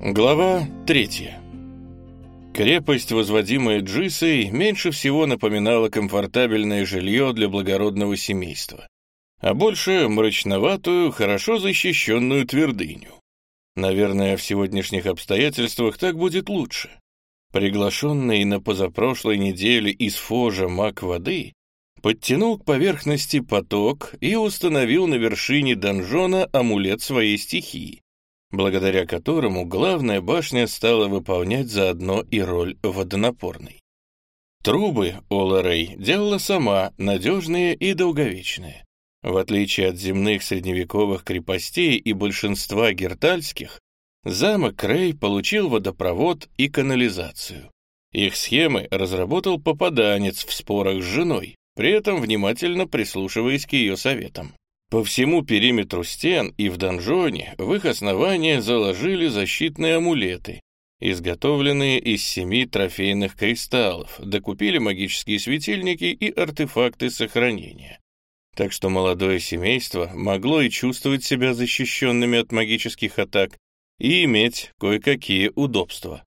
Глава третья. Крепость, возводимая Джисой, меньше всего напоминала комфортабельное жилье для благородного семейства, а больше мрачноватую, хорошо защищенную твердыню. Наверное, в сегодняшних обстоятельствах так будет лучше. Приглашенный на позапрошлой неделе из Фожа маг воды подтянул к поверхности поток и установил на вершине донжона амулет своей стихии, благодаря которому главная башня стала выполнять заодно и роль водонапорной. Трубы Оларей делала сама, надежные и долговечные. В отличие от земных средневековых крепостей и большинства гертальских, замок Рей получил водопровод и канализацию. Их схемы разработал попаданец в спорах с женой, при этом внимательно прислушиваясь к ее советам. По всему периметру стен и в донжоне в их основание заложили защитные амулеты, изготовленные из семи трофейных кристаллов, докупили магические светильники и артефакты сохранения. Так что молодое семейство могло и чувствовать себя защищенными от магических атак и иметь кое-какие удобства.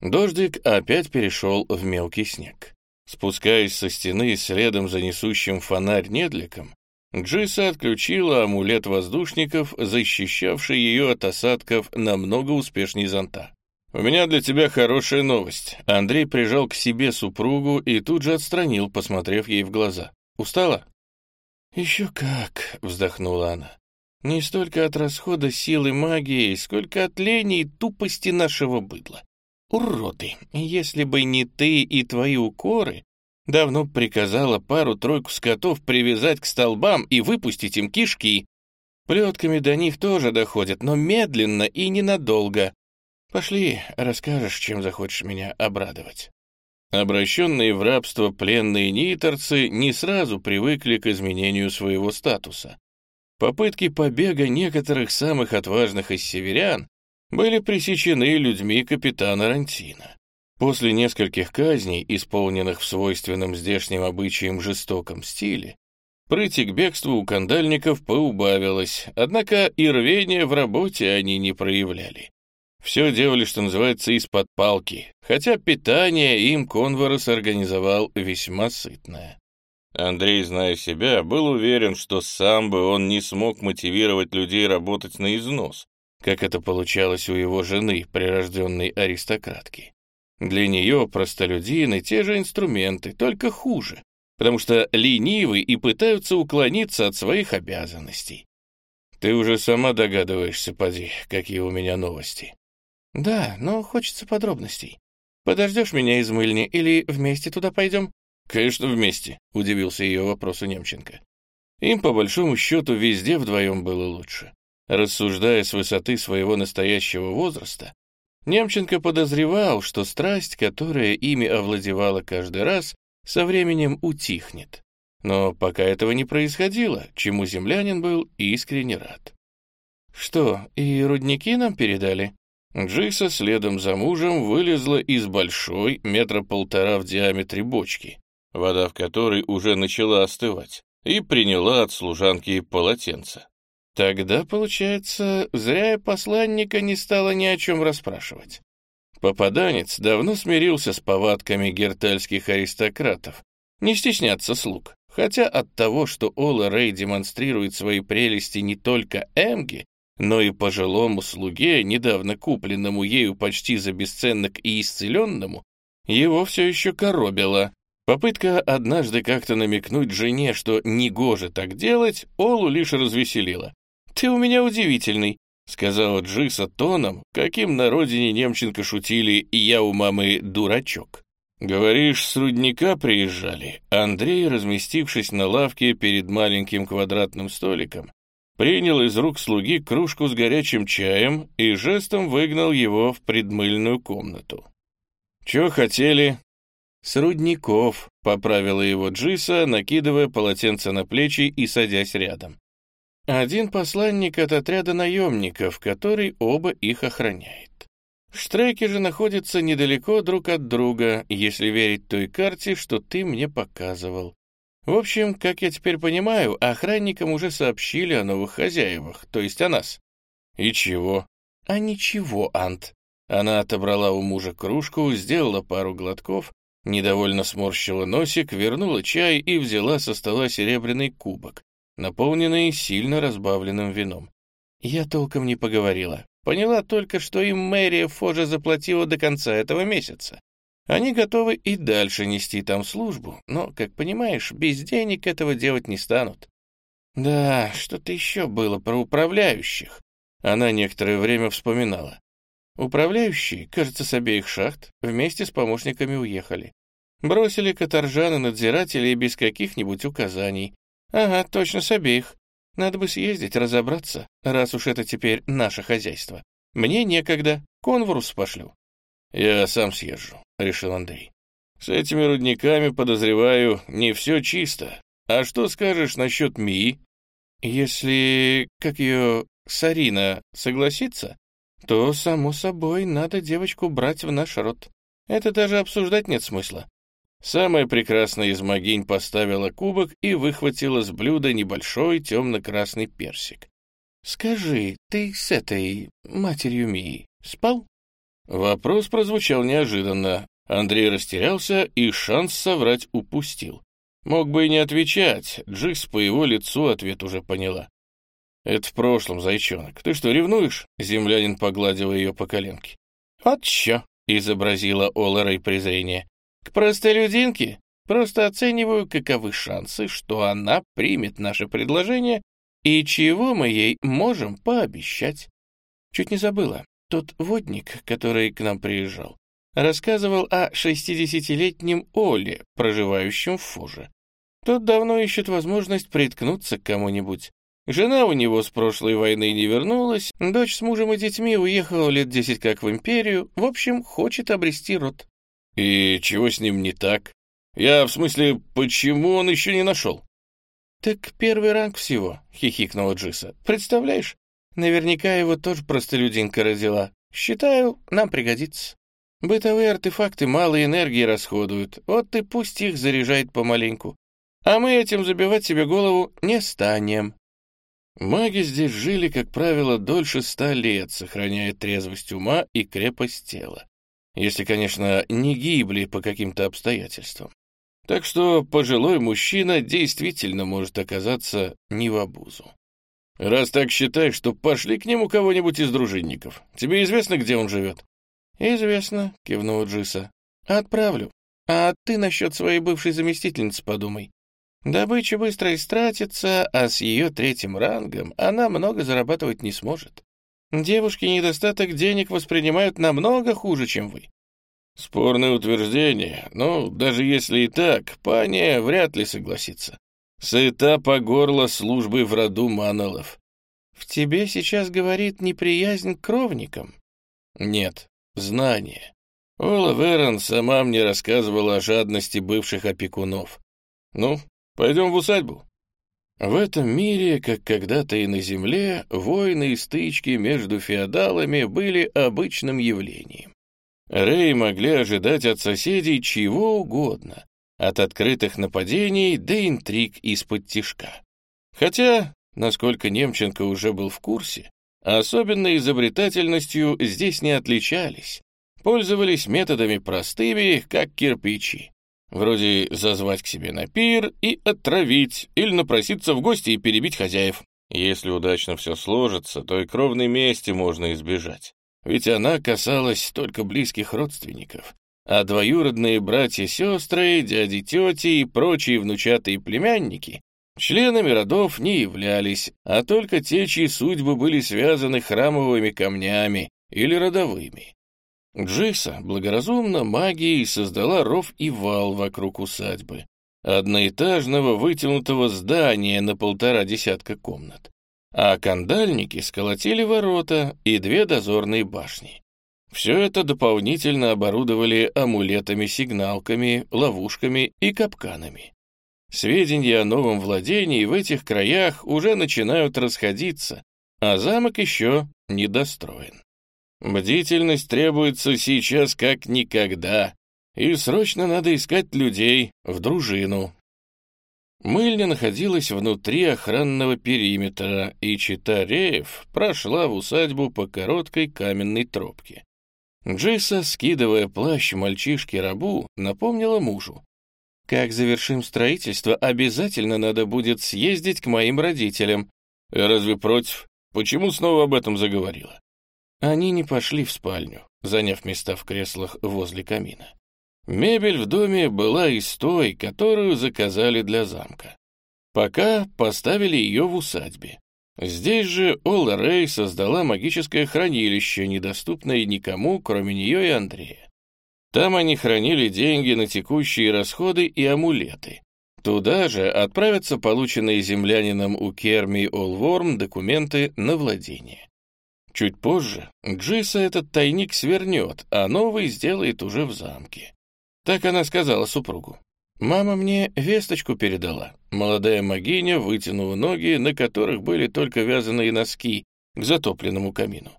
Дождик опять перешел в мелкий снег. Спускаясь со стены следом за несущим фонарь недликом, Джиса отключила амулет воздушников, защищавший ее от осадков намного успешней зонта. «У меня для тебя хорошая новость». Андрей прижал к себе супругу и тут же отстранил, посмотрев ей в глаза. «Устала?» «Еще как», — вздохнула она. «Не столько от расхода силы магии, сколько от лени и тупости нашего быдла. Уроды, если бы не ты и твои укоры, Давно приказала пару-тройку скотов привязать к столбам и выпустить им кишки. Плетками до них тоже доходят, но медленно и ненадолго. Пошли, расскажешь, чем захочешь меня обрадовать. Обращенные в рабство пленные ниторцы не сразу привыкли к изменению своего статуса. Попытки побега некоторых самых отважных из северян были пресечены людьми капитана Рантина. После нескольких казней, исполненных в свойственном здешним обычаям жестоком стиле, прыти к бегству у кандальников поубавилось, однако и рвения в работе они не проявляли. Все делали, что называется, из-под палки, хотя питание им Конворос организовал весьма сытное. Андрей, зная себя, был уверен, что сам бы он не смог мотивировать людей работать на износ, как это получалось у его жены, прирожденной аристократки. Для нее простолюдины те же инструменты, только хуже, потому что ленивы и пытаются уклониться от своих обязанностей. Ты уже сама догадываешься, поди, какие у меня новости. Да, но хочется подробностей. Подождешь меня из мыльни или вместе туда пойдем? Конечно, вместе, удивился ее вопросу Немченко. Им, по большому счету, везде вдвоем было лучше. Рассуждая с высоты своего настоящего возраста, Немченко подозревал, что страсть, которая ими овладевала каждый раз, со временем утихнет. Но пока этого не происходило, чему землянин был искренне рад. «Что, и рудники нам передали?» Джиса следом за мужем вылезла из большой, метра полтора в диаметре бочки, вода в которой уже начала остывать, и приняла от служанки полотенце. Тогда, получается, зря я посланника не стала ни о чем расспрашивать. Попаданец давно смирился с повадками гертальских аристократов, не стесняться слуг, хотя от того, что Ола Рэй демонстрирует свои прелести не только Эмге, но и пожилому слуге, недавно купленному ею почти за бесценок и исцеленному, его все еще коробило. Попытка однажды как-то намекнуть жене, что негоже так делать, Олу лишь развеселила. «Ты у меня удивительный», — сказала Джиса тоном, каким на родине Немченко шутили «и я у мамы дурачок». «Говоришь, с рудника приезжали?» Андрей, разместившись на лавке перед маленьким квадратным столиком, принял из рук слуги кружку с горячим чаем и жестом выгнал его в предмыльную комнату. «Чё хотели?» «С рудников», — поправила его Джиса, накидывая полотенце на плечи и садясь рядом. Один посланник от отряда наемников, который оба их охраняет. Штреки же находятся недалеко друг от друга, если верить той карте, что ты мне показывал. В общем, как я теперь понимаю, охранникам уже сообщили о новых хозяевах, то есть о нас. И чего? А ничего, Ант. Она отобрала у мужа кружку, сделала пару глотков, недовольно сморщила носик, вернула чай и взяла со стола серебряный кубок, наполненный сильно разбавленным вином. Я толком не поговорила. Поняла только, что им мэрия Фожа заплатила до конца этого месяца. Они готовы и дальше нести там службу, но, как понимаешь, без денег этого делать не станут. Да, что-то еще было про управляющих. Она некоторое время вспоминала. Управляющие, кажется, с обеих шахт, вместе с помощниками уехали. Бросили каторжан и надзирателей без каких-нибудь указаний. Ага, точно с обеих. Надо бы съездить, разобраться, раз уж это теперь наше хозяйство. Мне некогда, конвурус пошлю. Я сам съезжу, решил Андрей. С этими рудниками, подозреваю, не все чисто. А что скажешь насчет Мии? Если, как ее, Сарина, согласится, то, само собой, надо девочку брать в наш род. Это даже обсуждать нет смысла. Самая прекрасная из могинь поставила кубок и выхватила с блюда небольшой темно-красный персик. «Скажи, ты с этой матерью Мии спал?» Вопрос прозвучал неожиданно. Андрей растерялся и шанс соврать упустил. Мог бы и не отвечать, Джикс по его лицу ответ уже поняла. «Это в прошлом, зайчонок. Ты что, ревнуешь?» Землянин погладил ее по коленке. «Вот чё», — изобразила Олларой презрение. «К простолюдинке просто оцениваю, каковы шансы, что она примет наше предложение и чего мы ей можем пообещать». Чуть не забыла. Тот водник, который к нам приезжал, рассказывал о шестидесятилетнем Оле, проживающем в Фуже. Тот давно ищет возможность приткнуться к кому-нибудь. Жена у него с прошлой войны не вернулась, дочь с мужем и детьми уехала лет десять как в империю, в общем, хочет обрести род. И чего с ним не так? Я, в смысле, почему он еще не нашел? Так первый ранг всего, хихикнула Джиса. Представляешь, наверняка его тоже простолюдинка родила. Считаю, нам пригодится. Бытовые артефакты мало энергии расходуют, вот и пусть их заряжает помаленьку. А мы этим забивать себе голову не станем. Маги здесь жили, как правило, дольше ста лет, сохраняя трезвость ума и крепость тела. Если, конечно, не гибли по каким-то обстоятельствам. Так что пожилой мужчина действительно может оказаться не в обузу. Раз так считаешь, что пошли к нему кого-нибудь из дружинников. Тебе известно, где он живет? Известно, кивнула Джиса. Отправлю. А ты насчет своей бывшей заместительницы подумай. Добыча быстро истратится, а с ее третьим рангом она много зарабатывать не сможет. Девушки недостаток денег воспринимают намного хуже, чем вы. Спорное утверждение, но даже если и так, паня вряд ли согласится. Сыта по горло службы в роду Манолов. В тебе сейчас говорит неприязнь к кровникам? Нет, знание. Ола Верон сама мне рассказывала о жадности бывших опекунов. Ну, Пойдем в усадьбу». В этом мире, как когда-то и на земле, войны и стычки между феодалами были обычным явлением. Рэй могли ожидать от соседей чего угодно, от открытых нападений до интриг из-под тишка. Хотя, насколько Немченко уже был в курсе, особенной изобретательностью здесь не отличались, пользовались методами простыми, как кирпичи. Вроде зазвать к себе на пир и отравить, или напроситься в гости и перебить хозяев. Если удачно все сложится, то и кровной мести можно избежать. Ведь она касалась только близких родственников. А двоюродные братья-сестры, дяди-тети и прочие внучатые племянники членами родов не являлись, а только те, чьи судьбы были связаны храмовыми камнями или родовыми. Джейса благоразумно магией создала ров и вал вокруг усадьбы, одноэтажного вытянутого здания на полтора десятка комнат. А кандальники сколотили ворота и две дозорные башни. Все это дополнительно оборудовали амулетами-сигналками, ловушками и капканами. Сведения о новом владении в этих краях уже начинают расходиться, а замок еще недостроен. Бдительность требуется сейчас как никогда, и срочно надо искать людей в дружину. Мыльня находилась внутри охранного периметра, и Читареев прошла в усадьбу по короткой каменной тропке. Джиса, скидывая плащ мальчишки-рабу, напомнила мужу. «Как завершим строительство, обязательно надо будет съездить к моим родителям». «Разве против? Почему снова об этом заговорила?» Они не пошли в спальню, заняв места в креслах возле камина. Мебель в доме была из той, которую заказали для замка. Пока поставили ее в усадьбе. Здесь же Ола Рэй создала магическое хранилище, недоступное никому, кроме нее и Андрея. Там они хранили деньги на текущие расходы и амулеты. Туда же отправятся полученные землянином у Керми Олворм документы на владение. Чуть позже Джиса этот тайник свернет, а новый сделает уже в замке. Так она сказала супругу. «Мама мне весточку передала». Молодая магиня вытянула ноги, на которых были только вязаные носки, к затопленному камину.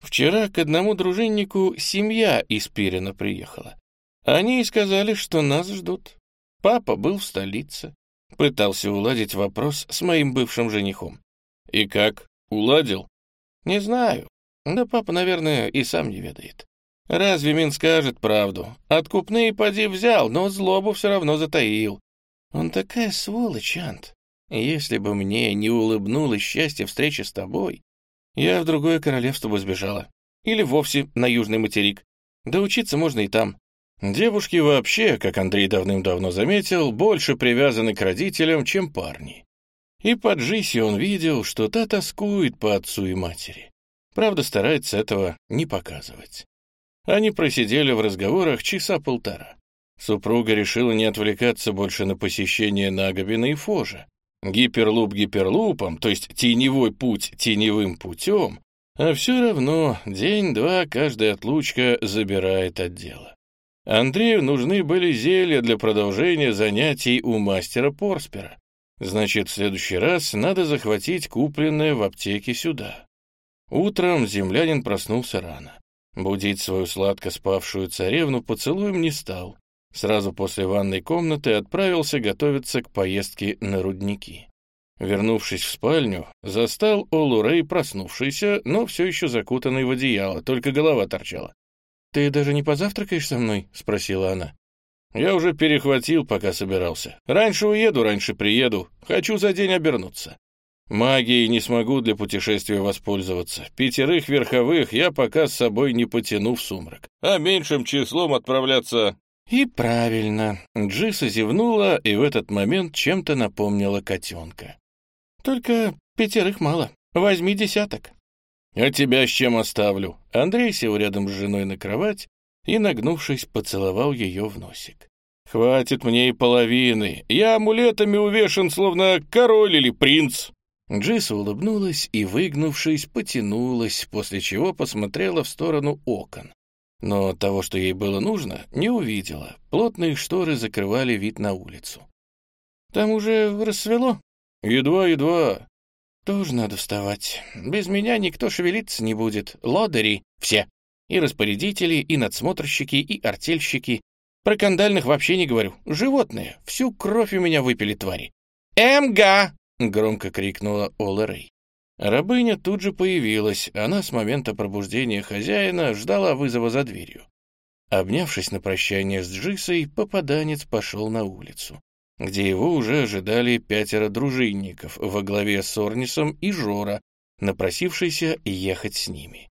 Вчера к одному дружиннику семья из Пирина приехала. Они сказали, что нас ждут. Папа был в столице. Пытался уладить вопрос с моим бывшим женихом. И как? Уладил? Не знаю. Да папа, наверное, и сам не ведает. Разве Мин скажет правду? Откупные поди взял, но злобу все равно затаил. Он такая сволочь, Ант. Если бы мне не улыбнулось счастье встречи с тобой, я в другое королевство бы сбежала. Или вовсе на южный материк. Да учиться можно и там. Девушки вообще, как Андрей давным-давно заметил, больше привязаны к родителям, чем парни. И по Джисе он видел, что та тоскует по отцу и матери. Правда, старается этого не показывать. Они просидели в разговорах часа полтора. Супруга решила не отвлекаться больше на посещение Нагобина и Фожа. Гиперлуп гиперлупом, то есть теневой путь теневым путем, а все равно день-два каждая отлучка забирает от дела. Андрею нужны были зелья для продолжения занятий у мастера Порспера. Значит, в следующий раз надо захватить купленное в аптеке сюда. Утром землянин проснулся рано. Будить свою сладко спавшую царевну поцелуем не стал. Сразу после ванной комнаты отправился готовиться к поездке на рудники. Вернувшись в спальню, застал Олу Рэй проснувшийся, но все еще закутанный в одеяло, только голова торчала. «Ты даже не позавтракаешь со мной?» — спросила она. «Я уже перехватил, пока собирался. Раньше уеду, раньше приеду. Хочу за день обернуться. Магией не смогу для путешествия воспользоваться. Пятерых верховых я пока с собой не потяну в сумрак. А меньшим числом отправляться... И правильно. Джиса зевнула и в этот момент чем-то напомнила котенка. Только пятерых мало. Возьми десяток. А тебя с чем оставлю? Андрей сел рядом с женой на кровать и, нагнувшись, поцеловал ее в носик. «Хватит мне и половины. Я амулетами увешан, словно король или принц». Джиса улыбнулась и, выгнувшись, потянулась, после чего посмотрела в сторону окон. Но того, что ей было нужно, не увидела. Плотные шторы закрывали вид на улицу. «Там уже рассвело?» «Едва-едва». «Тоже надо вставать. Без меня никто шевелиться не будет. Лодыри все. И распорядители, и надсмотрщики, и артельщики. Про кандальных вообще не говорю. Животные. Всю кровь у меня выпили твари. «Эмга!» — громко крикнула Ола Рэй. Рабыня тут же появилась, она с момента пробуждения хозяина ждала вызова за дверью. Обнявшись на прощание с Джисой, попаданец пошел на улицу, где его уже ожидали пятеро дружинников во главе с Орнисом и Жора, напросившийся ехать с ними.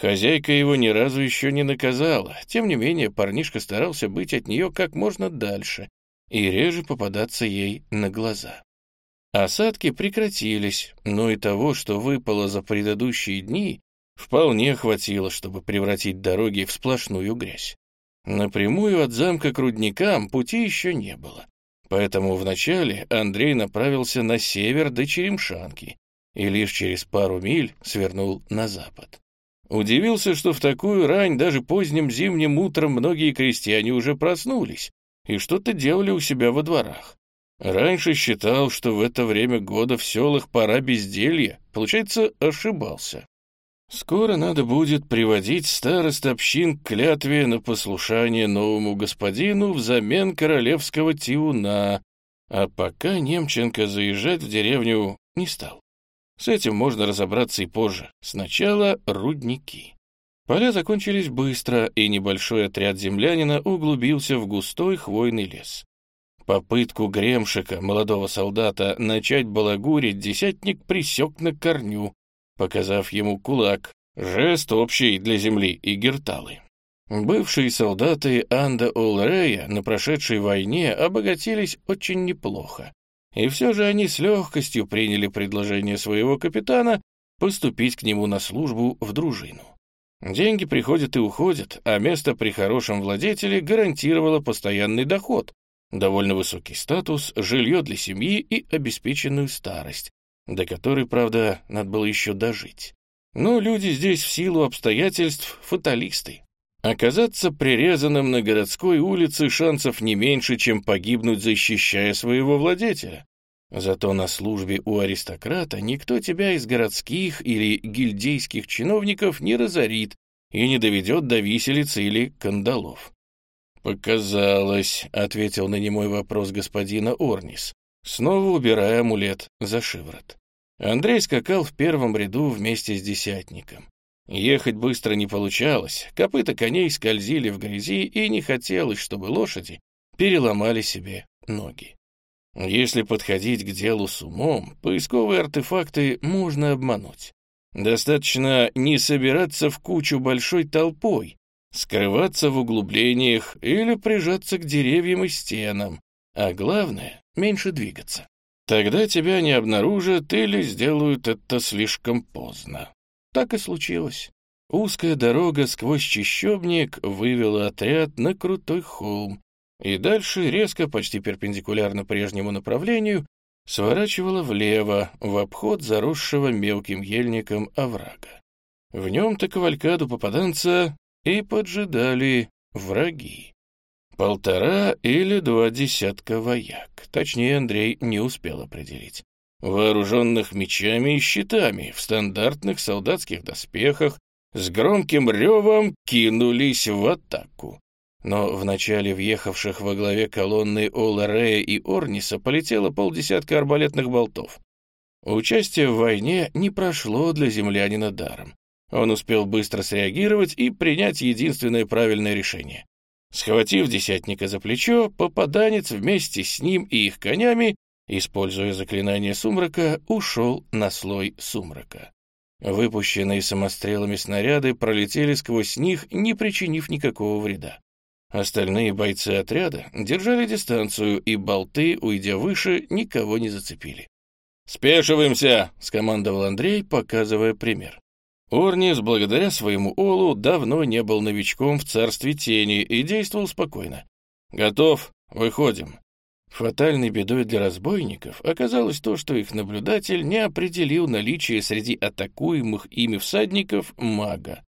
Хозяйка его ни разу еще не наказала, тем не менее парнишка старался быть от нее как можно дальше и реже попадаться ей на глаза. Осадки прекратились, но и того, что выпало за предыдущие дни, вполне хватило, чтобы превратить дороги в сплошную грязь. Напрямую от замка к рудникам пути еще не было. Поэтому вначале Андрей направился на север до Черемшанки и лишь через пару миль свернул на запад. Удивился, что в такую рань даже поздним зимним утром многие крестьяне уже проснулись и что-то делали у себя во дворах. Раньше считал, что в это время года в селах пора безделья. Получается, ошибался. Скоро надо будет приводить старост общин к клятве на послушание новому господину взамен королевского тиуна, а пока Немченко заезжать в деревню не стал. С этим можно разобраться и позже. Сначала рудники. Поля закончились быстро, и небольшой отряд землянина углубился в густой хвойный лес. Попытку Гремшика, молодого солдата, начать балагурить десятник присек на корню, показав ему кулак, жест общий для земли и герталы. Бывшие солдаты Анда Олрея на прошедшей войне обогатились очень неплохо, и все же они с легкостью приняли предложение своего капитана поступить к нему на службу в дружину. Деньги приходят и уходят, а место при хорошем владетеле гарантировало постоянный доход, довольно высокий статус, жилье для семьи и обеспеченную старость, до которой, правда, надо было еще дожить. Но люди здесь в силу обстоятельств фаталисты. Оказаться прирезанным на городской улице шансов не меньше, чем погибнуть, защищая своего владетеля. Зато на службе у аристократа никто тебя из городских или гильдейских чиновников не разорит и не доведет до виселицы или кандалов. «Показалось», — ответил на немой вопрос господина Орнис, снова убирая амулет за шиворот. Андрей скакал в первом ряду вместе с десятником. Ехать быстро не получалось, копыта коней скользили в грязи, и не хотелось, чтобы лошади переломали себе ноги. Если подходить к делу с умом, поисковые артефакты можно обмануть. Достаточно не собираться в кучу большой толпой, скрываться в углублениях или прижаться к деревьям и стенам, а главное — меньше двигаться. Тогда тебя не обнаружат или сделают это слишком поздно. Так и случилось. Узкая дорога сквозь чащобник вывела отряд на крутой холм, и дальше, резко, почти перпендикулярно прежнему направлению, сворачивала влево, в обход заросшего мелким ельником оврага. В нем-то кавалькаду попаданца и поджидали враги. Полтора или два десятка вояк, точнее Андрей не успел определить. Вооруженных мечами и щитами, в стандартных солдатских доспехах, с громким ревом кинулись в атаку. Но в начале въехавших во главе колонны Оларея и Орниса полетело полдесятка арбалетных болтов. Участие в войне не прошло для землянина даром. Он успел быстро среагировать и принять единственное правильное решение. Схватив десятника за плечо, попаданец вместе с ним и их конями, используя заклинание сумрака, ушел на слой сумрака. Выпущенные самострелами снаряды пролетели сквозь них, не причинив никакого вреда. Остальные бойцы отряда держали дистанцию, и болты, уйдя выше, никого не зацепили. «Спешиваемся!» — скомандовал Андрей, показывая пример. Орнис, благодаря своему Олу, давно не был новичком в царстве тени и действовал спокойно. «Готов, выходим». Фатальной бедой для разбойников оказалось то, что их наблюдатель не определил наличие среди атакуемых ими всадников мага.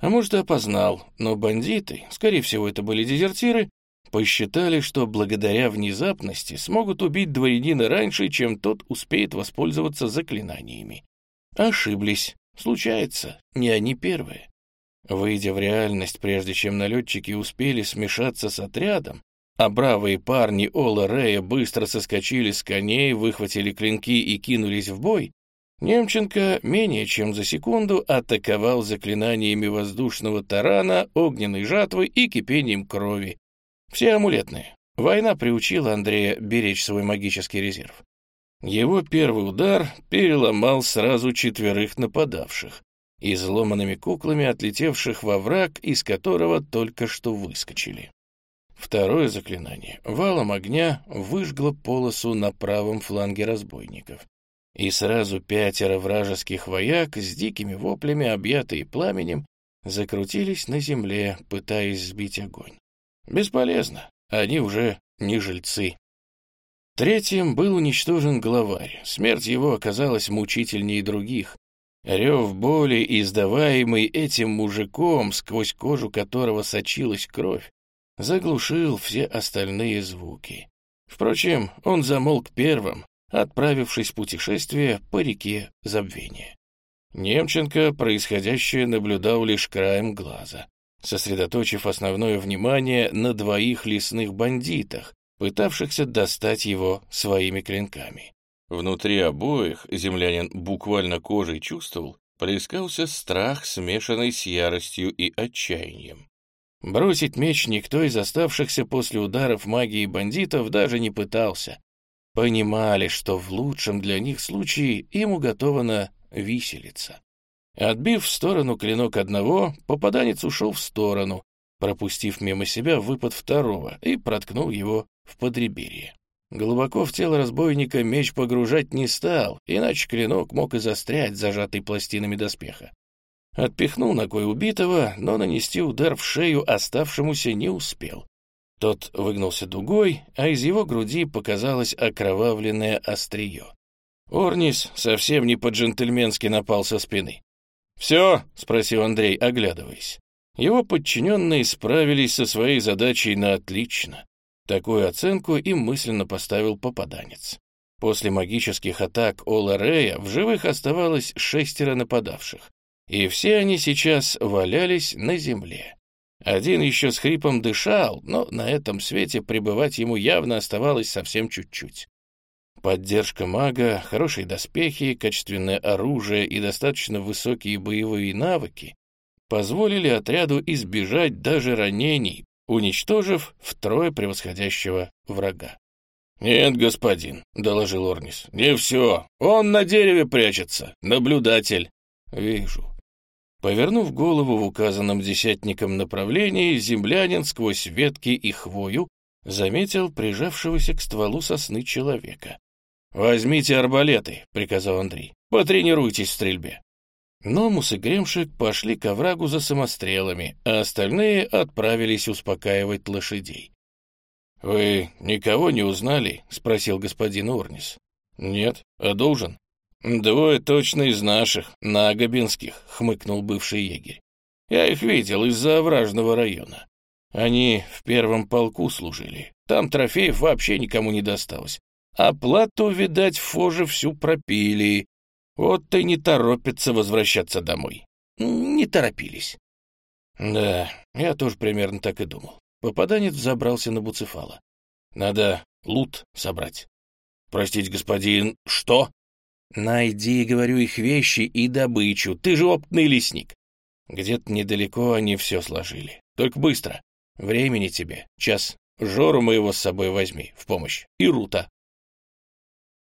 А может, и опознал, но бандиты, скорее всего, это были дезертиры, посчитали, что благодаря внезапности смогут убить дворянина раньше, чем тот успеет воспользоваться заклинаниями. Ошиблись. Случается, не они первые. Выйдя в реальность, прежде чем налетчики успели смешаться с отрядом, а бравые парни Ола Рея быстро соскочили с коней, выхватили клинки и кинулись в бой, Немченко менее чем за секунду атаковал заклинаниями воздушного тарана, огненной жатвы и кипением крови. Все амулетные. Война приучила Андрея беречь свой магический резерв. Его первый удар переломал сразу четверых нападавших, изломанными куклами отлетевших во враг, из которого только что выскочили. Второе заклинание валом огня выжгло полосу на правом фланге разбойников. И сразу пятеро вражеских вояк с дикими воплями, объятые пламенем, закрутились на земле, пытаясь сбить огонь. Бесполезно, они уже не жильцы. Третьим был уничтожен главарь. Смерть его оказалась мучительнее других. Рев боли, издаваемый этим мужиком, сквозь кожу которого сочилась кровь, заглушил все остальные звуки. Впрочем, он замолк первым, отправившись в путешествие по реке Забвения. Немченко происходящее наблюдал лишь краем глаза, сосредоточив основное внимание на двоих лесных бандитах, пытавшихся достать его своими клинками. Внутри обоих землянин буквально кожей чувствовал, плескался страх, смешанный с яростью и отчаянием. Бросить меч никто из оставшихся после ударов магии бандитов даже не пытался. Понимали, что в лучшем для них случае им уготована виселица. Отбив в сторону клинок одного, попаданец ушел в сторону, пропустив мимо себя выпад второго и проткнул его в подреберье. Глубоко в тело разбойника меч погружать не стал, иначе клинок мог и застрять, зажатый пластинами доспеха. Отпихнул ногой убитого, но нанести удар в шею оставшемуся не успел. Тот выгнулся дугой, а из его груди показалось окровавленное острие. Орнис совсем не по-джентльменски напал со спины. «Все?» — спросил Андрей, оглядываясь. Его подчиненные справились со своей задачей на отлично. Такую оценку им мысленно поставил попаданец. После магических атак Ола Рея в живых оставалось шестеро нападавших, и все они сейчас валялись на земле. Один еще с хрипом дышал, но на этом свете пребывать ему явно оставалось совсем чуть-чуть. Поддержка мага, хорошие доспехи, качественное оружие и достаточно высокие боевые навыки позволили отряду избежать даже ранений, уничтожив втрое превосходящего врага. «Нет, господин», — доложил Орнис, — «не все. Он на дереве прячется, наблюдатель». «Вижу». Повернув голову в указанном десятником направлении, землянин сквозь ветки и хвою заметил прижавшегося к стволу сосны человека. «Возьмите арбалеты», — приказал Андрей. «Потренируйтесь в стрельбе». Номус и Гремшик пошли к оврагу за самострелами, а остальные отправились успокаивать лошадей. «Вы никого не узнали?» — спросил господин Орнис. «Нет, а должен?» «Двое точно из наших, нагобинских», — хмыкнул бывший егерь. «Я их видел из-за овражного района. Они в первом полку служили. Там трофеев вообще никому не досталось. А плату, видать, в фоже всю пропили. Вот и не торопятся возвращаться домой. Не торопились. Да, я тоже примерно так и думал. Попаданец забрался на Буцефала. Надо лут собрать. Простите, господин, что? Найди, говорю, их вещи и добычу. Ты же опытный лесник. Где-то недалеко они все сложили. Только быстро. Времени тебе. Час. Жору моего с собой возьми в помощь. И Рута.